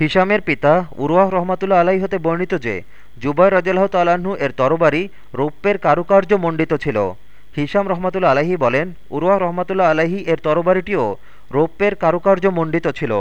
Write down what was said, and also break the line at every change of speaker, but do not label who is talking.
হিসামের পিতা উরওয়াহ রহমাতুল্লা আলাই হতে বর্ণিত যে জুবাই রদিয়াল্লাহ তালাহু এর তরবারি রৌপ্যের কারুকার্য মণ্ডিত ছিল। হিসাম রহমাতুল্লা আলাহি বলেন, উরওয়াহ রহমাতুল্লা আলাহি এর তরবারিটিও রৌপ্যের কারুকার্য মণ্ডিত ছিল।